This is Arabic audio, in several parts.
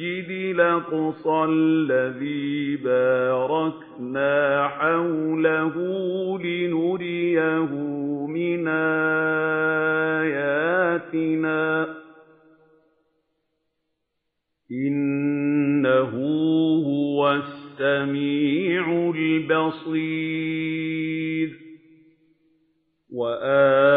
الأقصى الذي باركنا حوله لنريه من آياتنا إِنَّهُ هُوَ السَّمِيعُ الْبَصِيرُ وَآتَيْنَا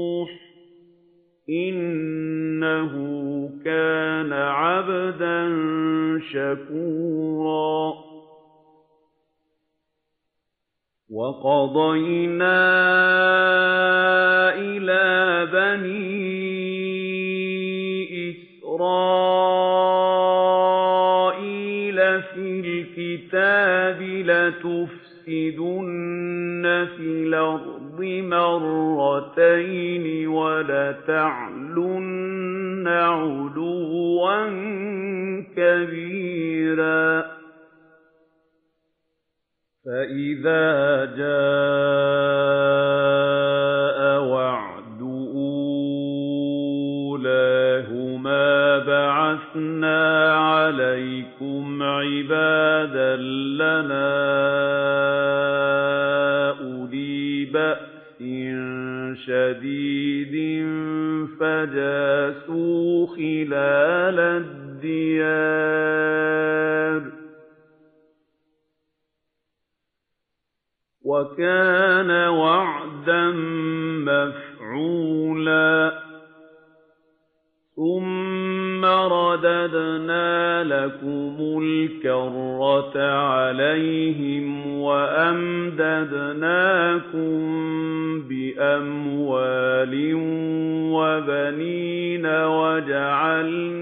إِنَّهُ كَانَ عَبْدًا شَكُورًا. وَقَضَيْنَا إِلَىٰ بَنِي إِسْرَائِيلَ فِي الْكِتَابِ لَتُفْسِدُنَّ فِي الْأَرْضِ مَرَّتَيْنِ فَإِذَا جَاءَ وَعْدُ أُولَاهُمَا بَعَثْنَا عَلَيْكُمْ عِبَادًا لَّنَا أُولِي بَأْسٍ شَدِيدٍ فَجَاسُوا خِلَالَ وَكَانَ وَعْدًا مَّفْعُولًا. ثُمَّ رَدَدْنَا لَكُمُ الْكَرَّةَ عَلَيْهِمْ وَأَمْدَدْنَاكُم بِأَمْوَالٍ وَبَنِينَ وَجَعَلْنَاكُمْ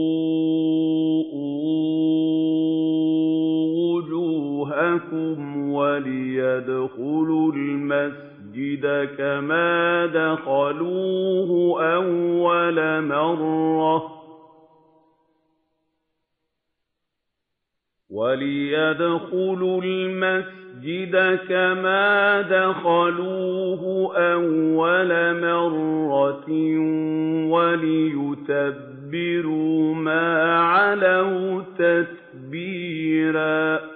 وُجُوهَكُمْ وَلِيَدْخُلُوا الْمَسْجِدَ كَمَا دَخَلُوهُ أَوَّلَ مَرَّةٍ. وَلِيَدْخُلُوا الْمَسْجِدَ كَمَا دَخَلُوهُ أَوَّلَ مَرَّةٍ وَلِيُتَبِّرُوا مَا عَلَوْا تَتْبِيرًا.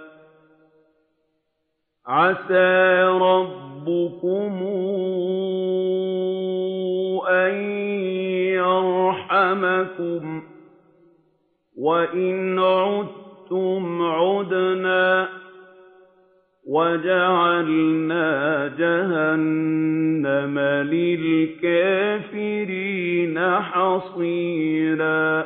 عَسَىٰ رَبُّكُمْ أَن يَرْحَمَكُمْ ۚ وَإِنْ عُدتُّمْ عُدْنَا ۘ وَجَعَلْنَا جَهَنَّمَ لِلْكَافِرِينَ حَصِيرًا.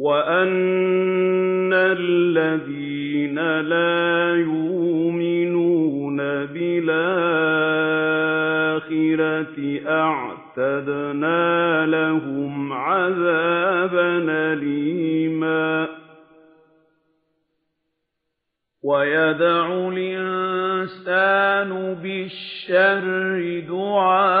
وَأَنَّ الَّذِينَ لَا يُؤْمِنُونَ بِالْآخِرَةِ أَعْتَدْنَا لَهُمْ عَذَابًا أَلِيمًا وَيَدْعُ الْإِنسَانُ بِالشَّرِّ دُعَاءَهُ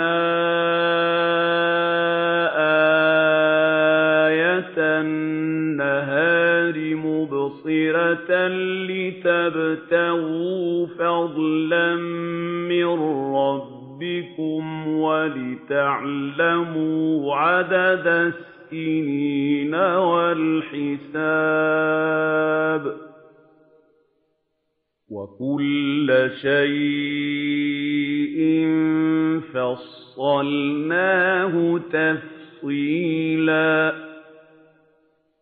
لِّتَبْتَغُوا فَضْلًا مِّن رَّبِّكُمْ وَلِتَعْلَمُوا عَدَدَ السِّنِينَ وَالْحِسَابَ ۚ وَكُلَّ شَيْءٍ فَصَّلْنَاهُ تَفْصِيلًا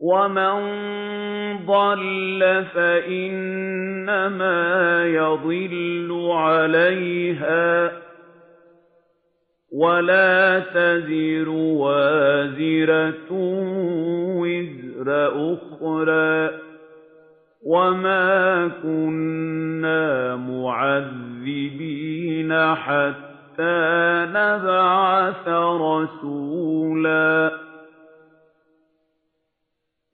وَمَن ضَلَّ فَإِنَّمَا يَضِلُّ عَلَيْهَا ۚ وَلَا تَزِرُ وَازِرَةٌ وِزْرَ أُخْرَىٰ ۗ وَمَا كُنَّا مُعَذِّبِينَ حَتَّىٰ نَبْعَثَ رَسُولًا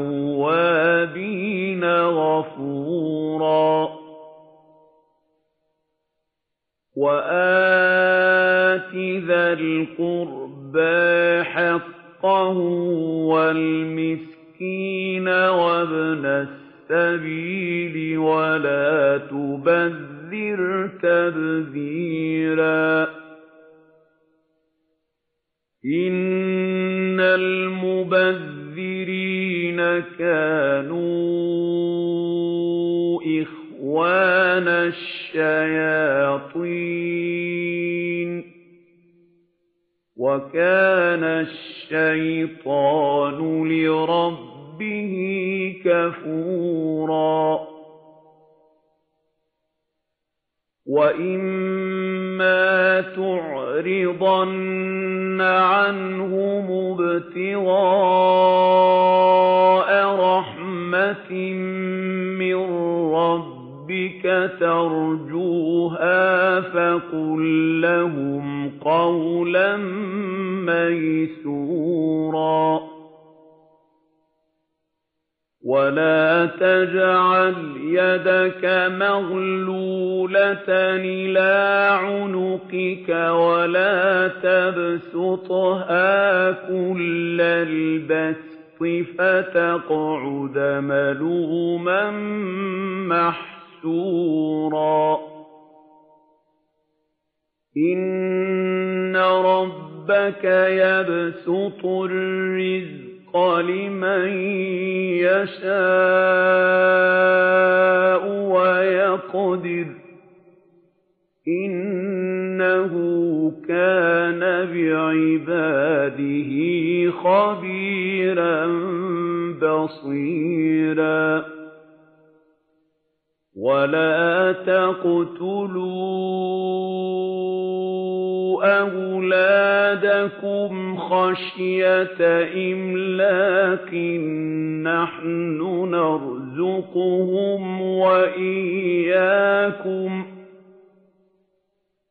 لِلْأَوَّابِينَ غَفُورًا وَآتِ ذَا الْقُرْبَىٰ حَقَّهُ وَالْمِسْكِينَ وَابْنَ السَّبِيلِ وَلَا تُبَذِّرْ تَبْذِيرًا إِنَّ الْمُبَذِّرِينَ كَانُوا إِخْوَانَ الشَّيَاطِينِ ۖ وَكَانَ الشَّيْطَانُ لِرَبِّهِ كَفُورًا وَإِمَّا تُعْرِضَنَّ عَنْهُمُ ابْتِغَاءَ مِّن رَّبِّكَ تَرْجُوهَا فَقُل لَّهُمْ قَوْلًا مَّيْسُورًا وَلَا تَجْعَلْ يَدَكَ مَغْلُولَةً إِلَىٰ عُنُقِكَ وَلَا تَبْسُطْهَا كُلَّ الْبَسْطِ فَتَقْعُدَ مَلُومًا مَّحْسُورًا. إِنَّ رَبَّكَ يَبْسُطُ الرِّزْقَ لِمَن يَشَاءُ وَيَقْدِرُ ۚ. إِنَّهُ كَانَ بِعِبَادِهِ خَبِيرًا بَصِيرًا وَلَا تَقْتُلُوا أَوْلَادَكُمْ خَشْيَةَ إِمْلَاقٍ ۖ نَّحْنُ نَرْزُقُهُمْ وَإِيَّاكُمْ ۚ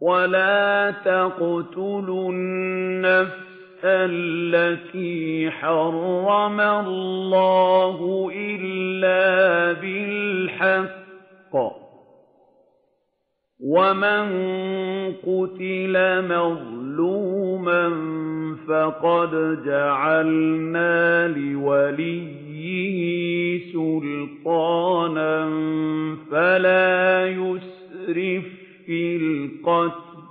وَلَا تَقْتُلُوا النَّفْسَ الَّتِي حَرَّمَ اللَّهُ إِلَّا بِالْحَقِّ ۚ وَمَن قُتِلَ مَظْلُومًا فَقَدْ جَعَلْنَا لِوَلِيِّهِ سُلْطَانًا فَلَا يُسْرِف فِّي الْقَتْلِ ۖ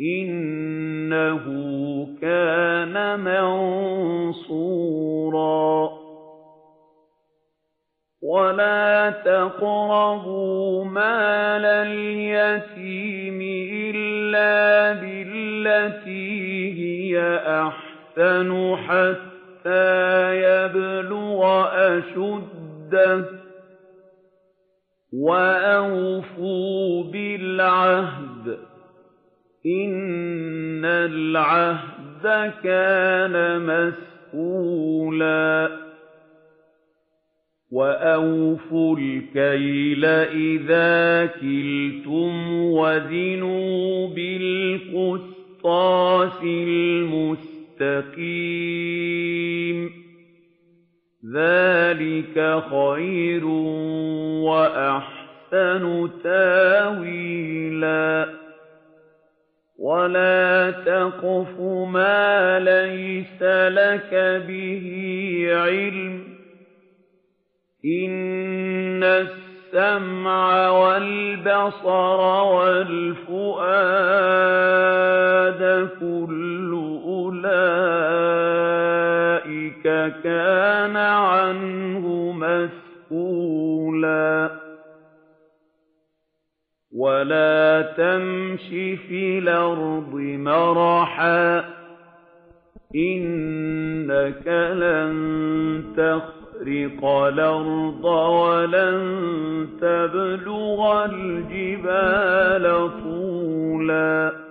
إِنَّهُ كَانَ مَنصُورًا. وَلَا تَقْرَبُوا مَالَ الْيَتِيمِ إِلَّا بِالَّتِي هِيَ أَحْسَنُ حَتَّىٰ يَبْلُغَ أَشُدَّهُ ۖ. وَأَوْفُوا بِالْعَهْدِ ۖ إِنَّ الْعَهْدَ كَانَ مَسْئُولًا وَأَوْفُوا الْكَيْلَ إِذَا كِلْتُمْ وَزِنُوا بِالْقِسْطَاسِ الْمُسْتَقِيمِ ۚ ذَٰلِكَ خَيْرٌ وَأَحْسَنُ تَأْوِيلًا. وَلَا تَقْفُ مَا لَيْسَ لَكَ بِهِ عِلْمٌ ۚ. إِنَّ السَّمْعَ وَالْبَصَرَ وَالْفُؤَادَ أُولَٰئِكَ كَانَ عَنْهُ مَسْئُولًا وَلَا تَمْشِ فِي الْأَرْضِ مَرَحًا ۖ. إِنَّكَ لَن تَخْرِقَ الْأَرْضَ وَلَن تَبْلُغَ الْجِبَالَ طُولًا ۚ.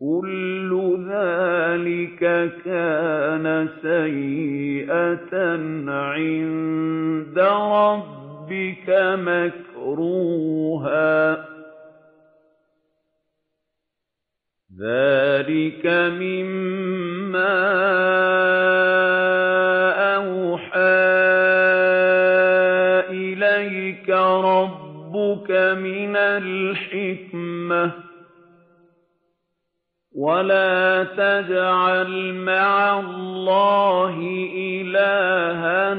كُلُّ ذَٰلِكَ كَانَ سَيِّئَةً عِندَ رَبِّكَ مَكْرُوهًا ۗ. ذَٰلِكَ مِمَّا أَوْحَىٰ إِلَيْكَ رَبُّكَ مِنَ الْحِكْمَةِ ۗ. وَلَا تَجْعَلْ مَعَ اللَّهِ إِلَٰهًا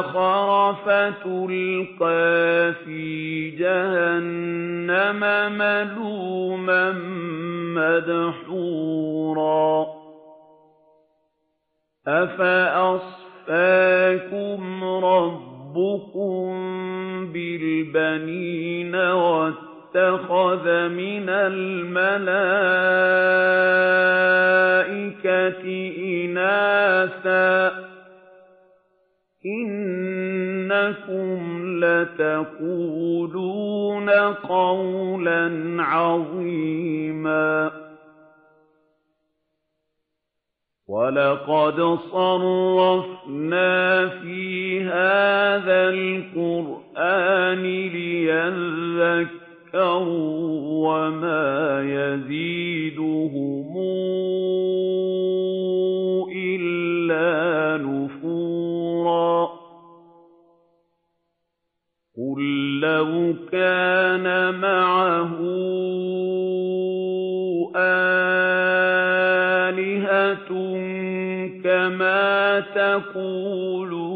آخَرَ فَتُلْقَىٰ فِي جَهَنَّمَ مَلُومًا مَّدْحُورًا أَفَأَصْفَاكُمْ رَبُّكُم بِالْبَنِينَ وَاتَّخَذَ مِنَ الْمَلَائِكَةِ إِنَاثًا ۚ. إِنَّكُمْ لَتَقُولُونَ قَوْلًا عَظِيمًا. وَلَقَدْ صَرَّفْنَا فِي هَٰذَا الْقُرْآنِ لِيَذَّكَّرُوا وَمَا يَزِيدُهُمْ إِلَّا نُفُورًا قُل لَّوْ كَانَ مَعَهُ آلِهَةٌ كَمَا تَقُولُونَ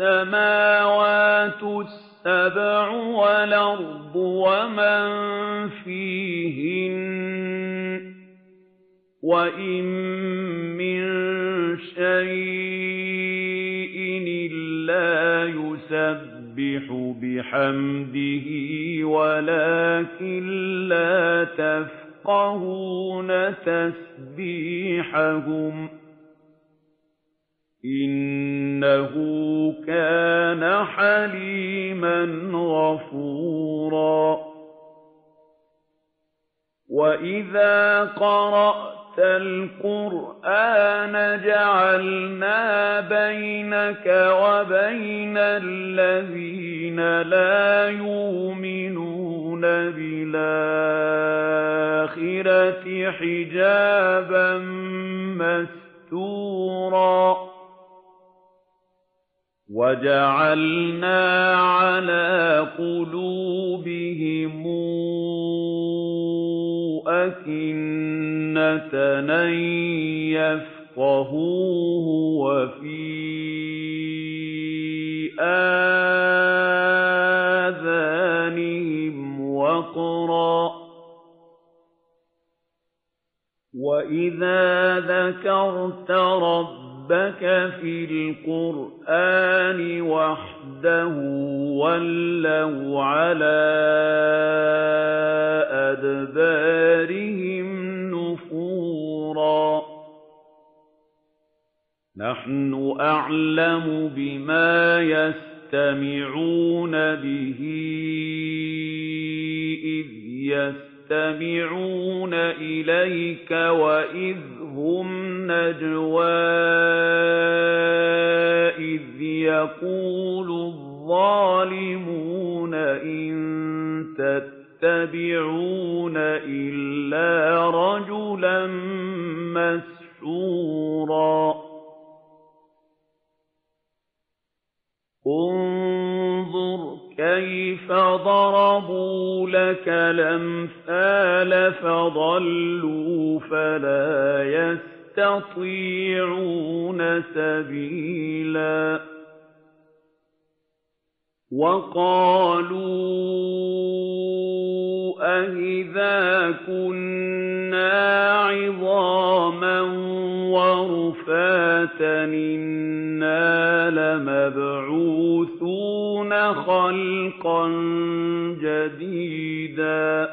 السَّمَاوَاتُ السَّبْعُ وَالْأَرْضُ وَمَن فِيهِنَّ ۚ وَإِن مِّن شَيْءٍ إِلَّا يُسَبِّحُ بِحَمْدِهِ وَلَٰكِن لَّا تَفْقَهُونَ تَسْبِيحَهُمْ ۗ إِنَّهُ كَانَ حَلِيمًا غَفُورًا. وَإِذَا قَرَأْتَ الْقُرْآنَ جَعَلْنَا بَيْنَكَ وَبَيْنَ الَّذِينَ لَا يُؤْمِنُونَ بِالْآخِرَةِ حِجَابًا مَّسْتُورًا. وَجَعَلْنَا عَلَىٰ قُلُوبِهِمْ أَكِنَّةً أَن يَفْقَهُوهُ وَفِي آذَانِهِمْ وَقْرًا ۚ. وَإِذَا ذَكَرْتَ رَبَّكَ فِي الْقُرْآنِ وَحْدَهُ وَلَّوْا عَلَىٰ أَدْبَارِهِمْ نُفُورًا. نَّحْنُ أَعْلَمُ بِمَا يَسْتَمِعُونَ بِهِ إِذْ يَسْتَمِعُونَ إِلَيْكَ وَإِذْ هُمْ نَجْوَىٰ. يَقُولُ الظَّالِمُونَ إِن تَتَّبِعُونَ إِلَّا رَجُلًا مَّسْحُورًا. انظُرْ كَيْفَ ضَرَبُوا لَكَ الْأَمْثَالَ فَضَلُّوا فَلَا يَسْتَطِيعُونَ سَبِيلًا. وَقَالُوا أَإِذَا كُنَّا عِظَامًا وَرُفَاتًا إِنَّا لَمَبْعُوثُونَ خَلْقًا جَدِيدًا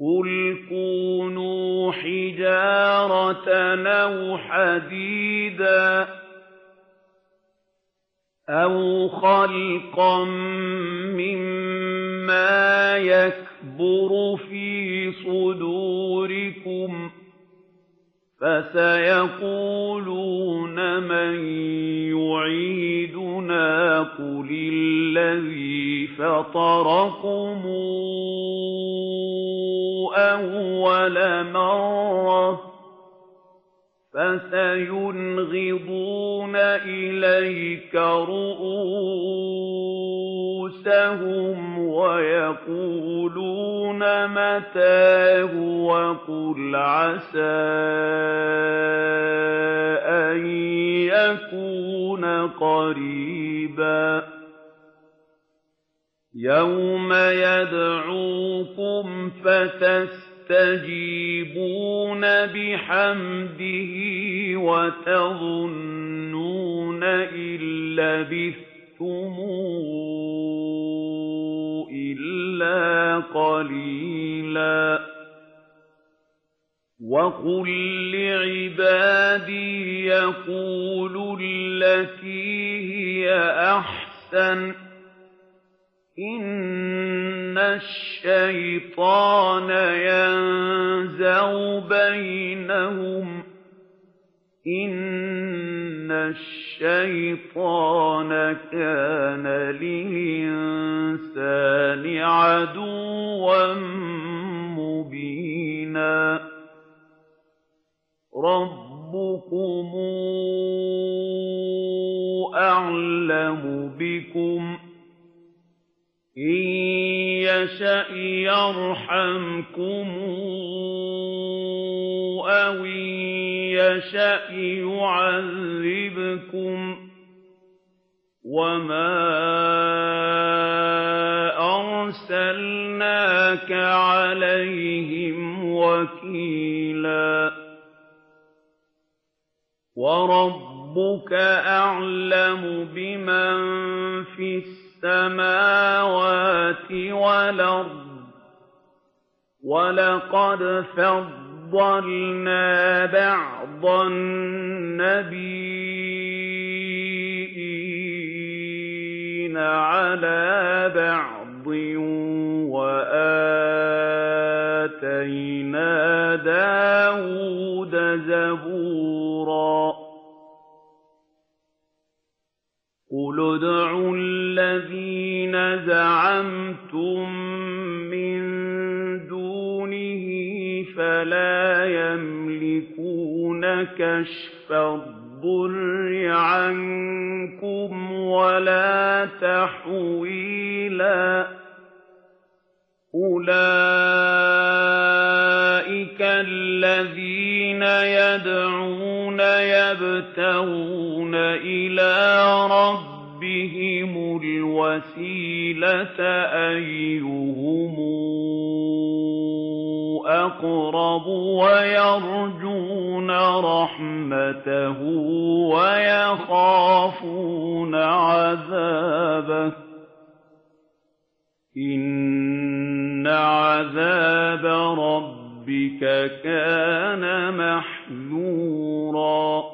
قُلْ كُونُوا حِجَارَةً أَوْ حَدِيدًا أَوْ خَلْقًا مِّمَّا يَكْبُرُ فِي صُدُورِكُمْ ۖ فَسَيَقُولُونَ مَن يُعِيدُنَا ۖ قُلِ الَّذِي فَطَرَكُمْ أَوَّلَ مَرَّةٍ ۚ فَسَيُنْغِضُونَ إِلَيْكَ رُءُوسَهُمْ وَيَقُولُونَ مَتَىٰ هُوَ ۖ قُلْ عَسَىٰ أَن يَكُونَ قَرِيبًا. يَوْمَ يَدْعُوكُمْ فَتَسْتَجِيبُونَ بِحَمْدِهِ وَتَظُنُّونَ إِن لَّبِثْتُمْ إِلَّا قَلِيلًا. وَقُل لِّعِبَادِي يَقُولُوا الَّتِي هِيَ أَحْسَنُ ۚ. إِنَّ الشَّيْطَانَ يَنزَغُ بَيْنَهُمْ ۚ إِنَّ الشَّيْطَانَ كَانَ لِلْإِنسَانِ عَدُوًّا مُّبِينًا رَّبُّكُمْ أَعْلَمُ بِكُمْ ۖ إِن يَشَأْ يَرْحَمْكُمْ أَوْ إِن يَشَأْ يُعَذِّبْكُمْ ۖ وَمَا أَرْسَلْنَاكَ عَلَيْهِمْ وَكِيلًا وَرَبُّكَ أَعْلَمُ بِمَن فِي السَّمَاوَاتِ وَالْأَرْضِ ۗ وَلَقَدْ فَضَّلْنَا بَعْضَ النَّبِيِّينَ عَلَىٰ بَعْضٍ وَآتَيْنَا دَاوُودَ زَبُورًا قُلِ ادْعُوا الَّذِينَ زَعَمْتُم مِّن دُونِهِ فَلَا يَمْلِكُونَ كَشْفَ الضُّرِّ عَنكُمْ وَلَا تَحْوِيلًا أُولَٰئِكَ الَّذِينَ يَدْعُونَ يَبْتَغُونَ إِلَىٰ رَبِّهِمُ الْوَسِيلَةَ أَيُّهُمْ أَقْرَبُ وَيَرْجُونَ رَحْمَتَهُ وَيَخَافُونَ عَذَابَهُ ۚ إِنَّ عَذَابَ رَبِّكَ كَانَ مَحْذُورًا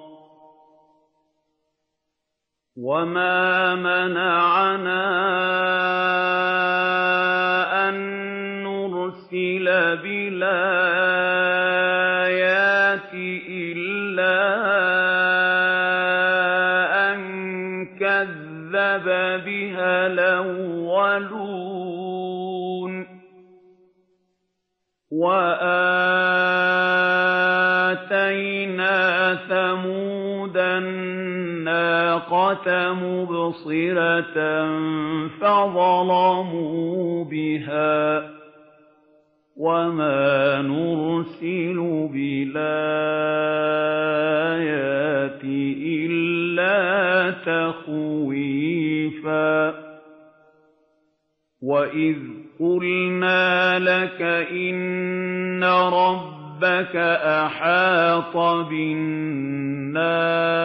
وَمَا مَنَعَنَا أَن نُّرْسِلَ بِالْآيَاتِ إِلَّا أَن كَذَّبَ بِهَا الْأَوَّلُونَ ۚ مُبْصِرَةً فَظَلَمُوا بِهَا ۚ وَمَا نُرْسِلُ بِالْآيَاتِ إِلَّا تَخْوِيفًا وَإِذْ قُلْنَا لَكَ إِنَّ رَبَّكَ أَحَاطَ بِالنَّاسِ ۚ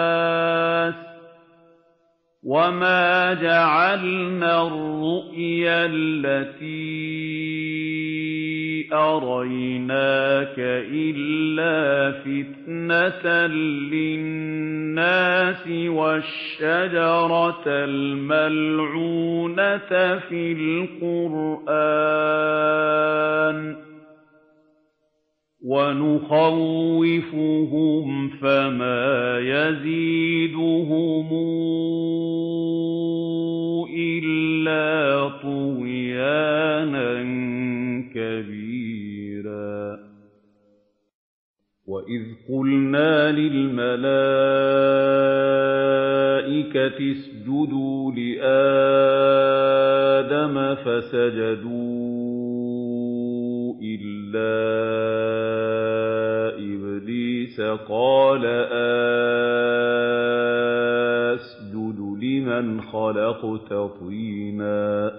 وَمَا جَعَلْنَا الرُّؤْيَا الَّتِي أَرَيْنَاكَ إِلَّا فِتْنَةً لِّلنَّاسِ وَالشَّجَرَةَ الْمَلْعُونَةَ فِي الْقُرْآنِ ۚ وَنُخَوِّفُهُمْ فَمَا يَزِيدُهُمْ إِلَّا طُغْيَانًا كَبِيرًا. وَإِذْ قُلْنَا لِلْمَلَائِكَةِ اسْجُدُوا لِآدَمَ فَسَجَدُوا إِلَّا إِبْلِيسَ قَالَ أَسْجُدُ لِمَنْ خَلَقْتَ طِينًا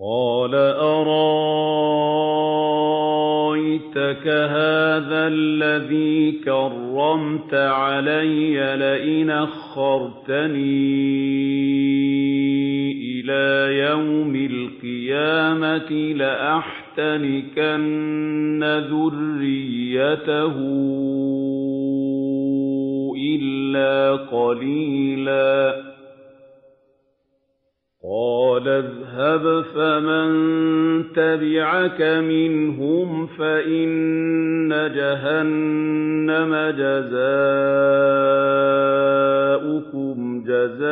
قَالَ أَرَأَيْتَكَ هَٰذَا الَّذِي كَرَّمْتَ عَلَيَّ لَئِنْ أَخَّرْتَنِي إِلَىٰ يَوْمِ الْقِيَامَةِ لَأَحْتَنِكَنَّ ذُرِّيَّتَهُ إِلَّا قَلِيلًا. قَالَ اذْهَبْ فَمَن تَبِعَكَ مِنْهُمْ فَإِنَّ جَهَنَّمَ جَزَاؤُكُمْ جَزَاءً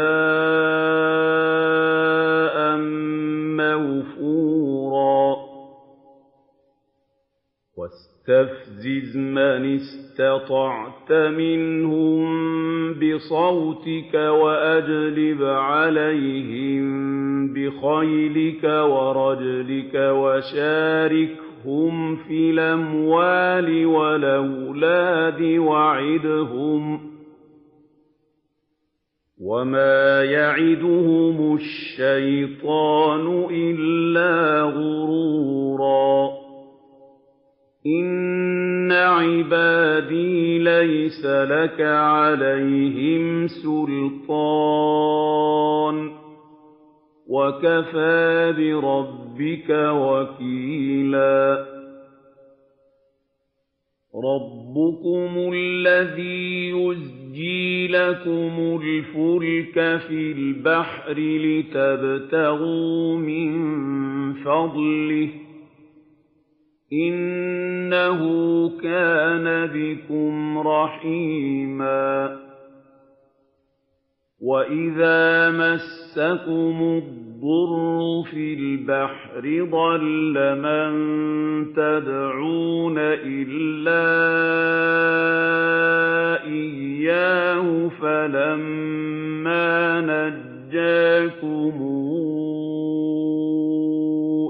مَّوْفُورًا. وَاسْتَفْزِزْ مَنِ اسْتَطَعْتَ مِنْهُم بِصَوْتِكَ وَأَجْلِبْ عَلَيْهِم بِخَيْلِكَ وَرَجِلِكَ وَشَارِكْهُمْ فِي الْأَمْوَالِ وَالْأَوْلَادِ وَعِدْهُمْ ۚ. وَمَا يَعِدُهُمُ الشَّيْطَانُ إِلَّا غُرُورًا إِنَّ عِبَادِي لَيْسَ لَكَ عَلَيْهِمْ سُلْطَانٌ ۚ وَكَفَىٰ بِرَبِّكَ وَكِيلًا رَّبُّكُمُ الَّذِي يُزْجِي لَكُمُ الْفُلْكَ فِي الْبَحْرِ لِتَبْتَغُوا مِن فَضْلِهِ ۚ إِنَّهُ كَانَ بِكُمْ رَحِيمًا وَإِذَا مَسَّكُمُ الضُّرُّ فِي الْبَحْرِ ضَلَّ مَن تَدْعُونَ إِلَّا إِيَّاهُ فَلَمَّا نَجَّاكُمْ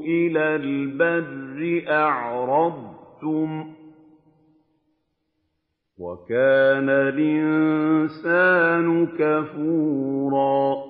إِلَى الْبَرِّ أَعْرَضْتُمْ ۚ وَكَانَ الْإِنسَانُ كَفُورًا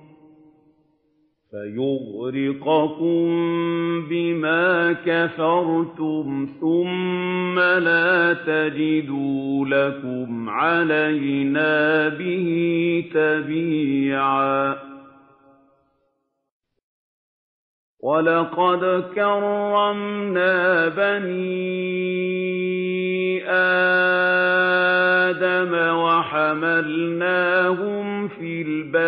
ثُمَّ لَا تَجِدُوا لَكُمْ عَلَيْنَا بِهِ تَبِيعًا. وَلَقَدْ كَرَّمْنَا بَنِي آدَمَ وَحَمَلْنَاهُمْ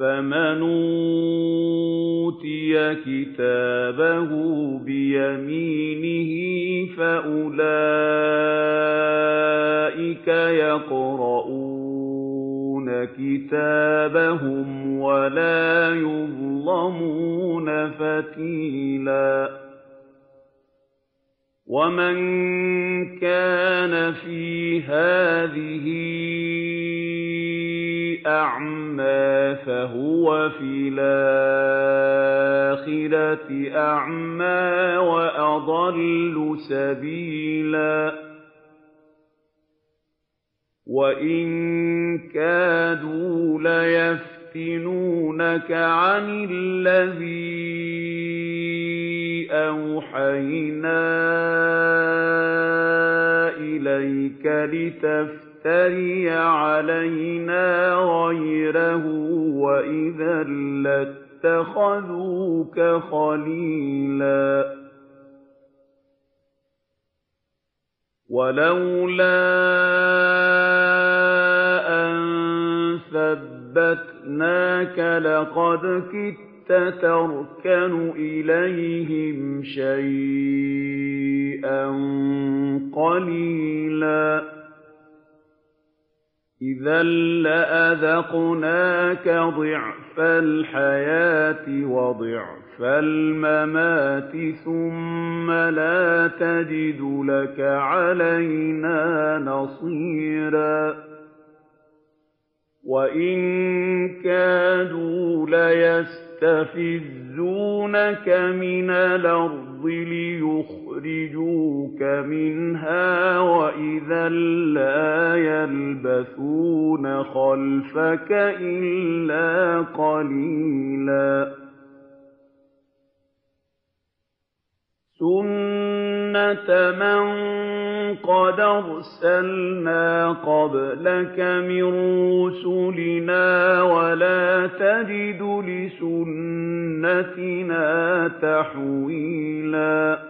فَمَنْ أُوتِيَ كِتَابَهُ بِيَمِينِهِ فَأُولَٰئِكَ يَقْرَءُونَ كِتَابَهُمْ وَلَا يُظْلَمُونَ فَتِيلًا وَمَن كَانَ فِي هَٰذِهِ أَعْمَىٰ فَهُوَ فِي الْآخِرَةِ أَعْمَىٰ وَأَضَلُّ سَبِيلًا. وَإِن كَادُوا لَيَفْتِنُونَكَ عَنِ الَّذِي أَوْحَيْنَا إِلَيْكَ لِتَفْتَرِيَ عَلَيْنَا غَيْرَهُ وَإِذًا لَّاتَّخَذُوكَ خَلِيلًا. وَلَوْلَا أَن ثَبَّتْنَاكَ لَقَدْ كِدتَّ تَرْكَنُ إِلَيْهِمْ شَيْئًا قَلِيلًا. إِذًا لَّأَذَقْنَاكَ ضِعْفَ الْحَيَاةِ وَضِعْفَ الْمَمَاتِ ثُمَّ لَا تَجِدُ لَكَ عَلَيْنَا نَصِيرًا وَإِن كَادُوا لَيَسْتَفِزُّونَكَ مِنَ الْأَرْضِ لِيُخْرِجُوكَ مِنْهَا ۖ وَإِذًا لَّا يَلْبَثُونَ خَلْفَكَ إِلَّا قَلِيلًا سُنَّةَ مَن قَدْ أَرْسَلْنَا قَبْلَكَ مِن رُّسُلِنَا ۖ وَلَا تَجِدُ لِسُنَّتِنَا تَحْوِيلًا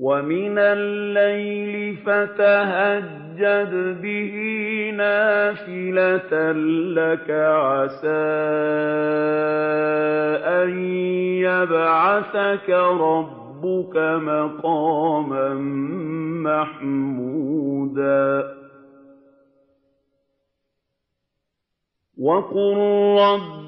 وَمِنَ اللَّيْلِ فَتَهَجَّدْ بِهِ نَافِلَةً لَّكَ عَسَىٰ أَن يَبْعَثَكَ رَبُّكَ مَقَامًا مَّحْمُودًا وَقُل رَّبِّ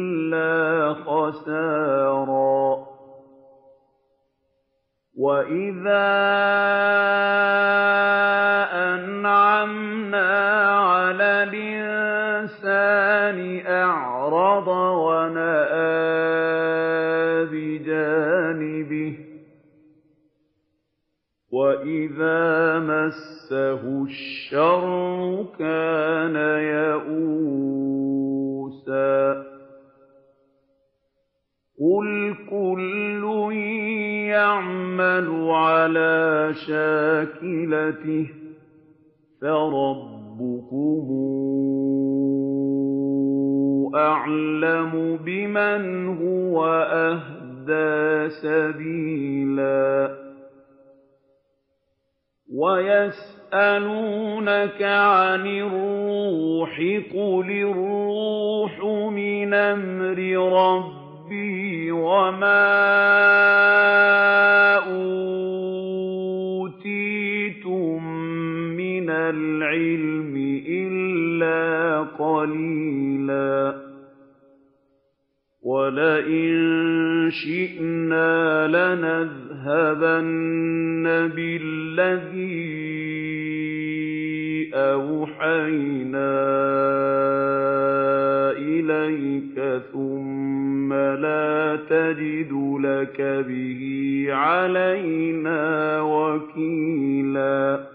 خَسَارًا. وَإِذَا أَنْعَمْنَا عَلَى الْإِنسَانِ أَعْرَضَ وَنَأَىٰ بِجَانِبِهِ ۖ. وَإِذَا مَسَّهُ الشَّرُّ كَانَ يَئُوسًا يَعْمَلُ عَلَىٰ شَاكِلَتِهِ ۖ فَرَبُّكُمْ أَعْلَمُ بِمَنْ هُوَ أَهْدَىٰ سَبِيلًا وَيَسْأَلُونَكَ عَنِ الرُّوحِ ۖ قُلِ الرُّوحُ مِنْ أَمْرِ رَبِّي وَمَا أُوتِيتُم مِّنَ الْعِلْمِ إِلَّا قَلِيلًا وَلَئِن شِئْنَا لَنَذْهَبَنَّ بِالَّذِي أَوْحَيْنَا إِلَيْكَ ثُمَّ لَا تَجِدُ لَكَ بِهِ عَلَيْنَا وَكِيلًا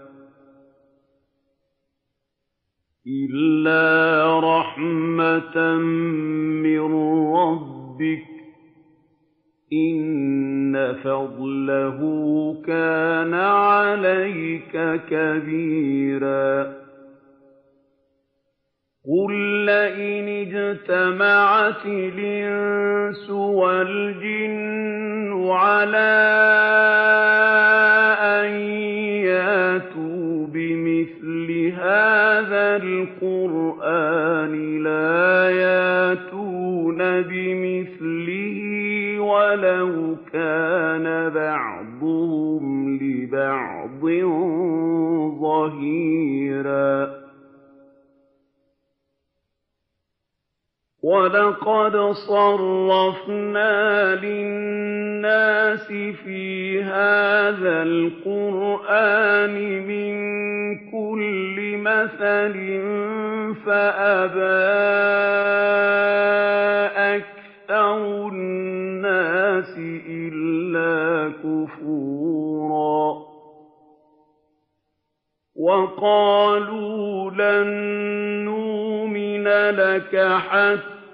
إِلَّا رَحْمَةً مِّن رَّبِّكَ ۚ إِنَّ فَضْلَهُ كَانَ عَلَيْكَ كَبِيرًا قُل لَّئِنِ اجْتَمَعَتِ الْإِنسُ وَالْجِنُّ عَلَىٰ أَن يَأْتُوا بِمِثْلِ هَٰذَا الْقُرْآنِ لَا يَأْتُونَ بِمِثْلِهِ وَلَوْ كَانَ بَعْضُهُمْ لِبَعْضٍ ظَهِيرًا وَلَقَدْ صَرَّفْنَا لِلنَّاسِ فِي هَٰذَا الْقُرْآنِ مِن كُلِّ مَثَلٍ فَأَبَىٰ أَكْثَرُ النَّاسِ إِلَّا كُفُورًا وَقَالُوا لَن نُّؤْمِنَ لَكَ حَتَّىٰ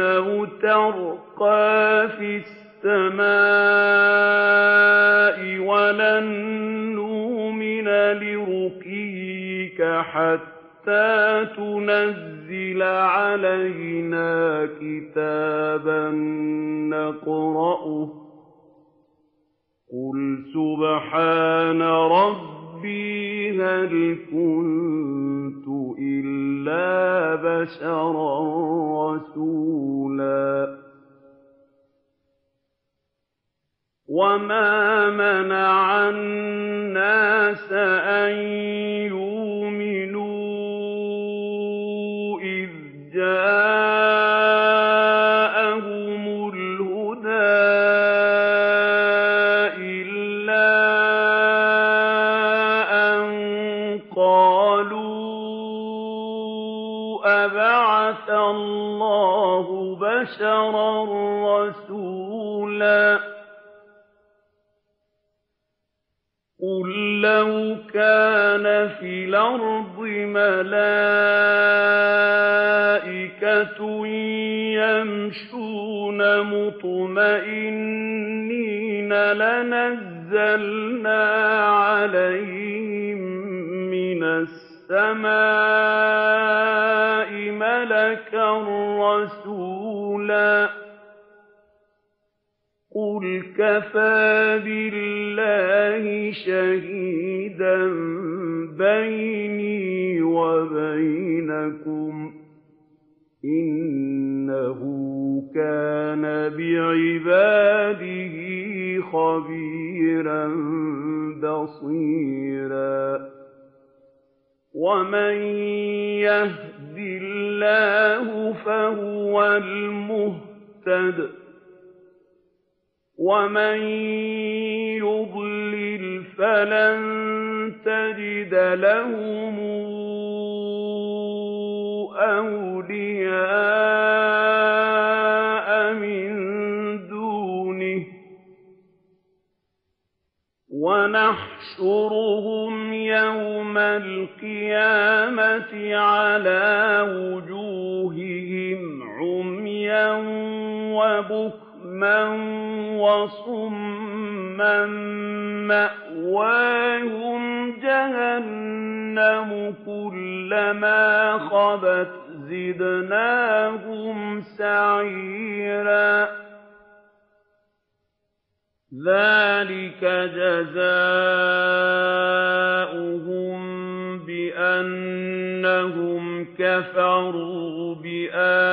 أَوْ تَرْقَىٰ فِي السَّمَاءِ وَلَن نُّؤْمِنَ لِرُقِيِّكَ حَتَّىٰ تُنَزِّلَ عَلَيْنَا كِتَابًا نَّقْرَؤُهُ ۗ قُلْ سُبْحَانَ رَبِّي هَلْ كُنتُ إِلَّا بَشَرًا رَّسُولًا وَمَا مَنَعَ النَّاسَ أَن يُؤْمِنُوا وَمَن يُضْلِلْ فَلَن تَجِدَ لَهُمْ أَوْلِيَاءَ مِن دُونِهِ ۖ. وَنَحْشُرُهُمْ يَوْمَ الْقِيَامَةِ عَلَىٰ وُجُوهِهِمْ عُمْيًا وَبُكْمًا وَصُمًّا مَّأْوَاهُمْ جَهَنَّمُ ۖ كُلَّمَا خَبَتْ زِدْنَاهُمْ سَعِيرًا ذَٰلِكَ جَزَاؤُهُم بِأَنَّهُمْ كَفَرُوا بِآيَاتِنَا